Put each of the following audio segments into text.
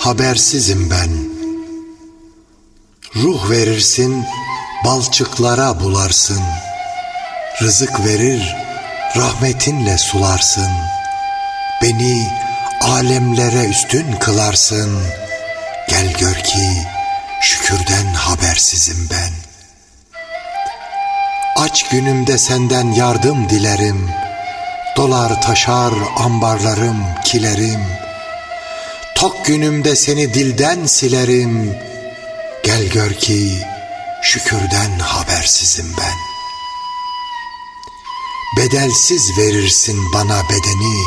habersizim ben. Ruh verirsin, balçıklara bularsın. Rızık verir, rahmetinle sularsın. Beni alemlere üstün kılarsın. Gel gör ki şükürden habersizim ben. Aç günümde senden yardım dilerim. Dolar taşar ambarlarım, kilerim. Tok günümde seni dilden silerim. Gel gör ki şükürden habersizim ben. Bedelsiz verirsin bana bedeni,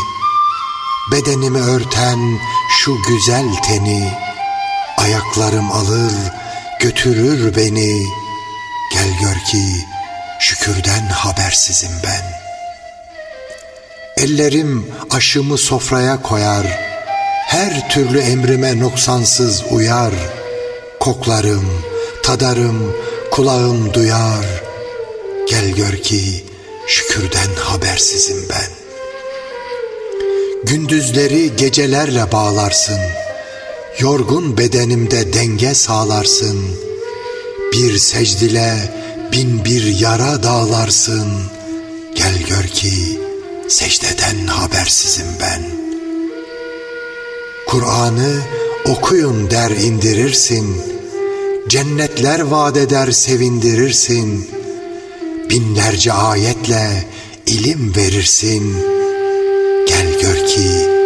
Bedenimi örten şu güzel teni, Ayaklarım alır götürür beni, Gel gör ki şükürden habersizim ben. Ellerim aşımı sofraya koyar, Her türlü emrime noksansız uyar, Koklarım, tadarım, kulağım duyar, Gel gör ki şükürden habersizim ben. Gündüzleri gecelerle bağlarsın, yorgun bedenimde denge sağlarsın. Bir secdile bin bir yara dağlarsın. Gel gör ki secdeden habersizim ben. Kur'an'ı okuyun der indirirsin. Cennetler vaat eder sevindirirsin.'' binlerce ayetle ilim verirsin. Gel gör ki.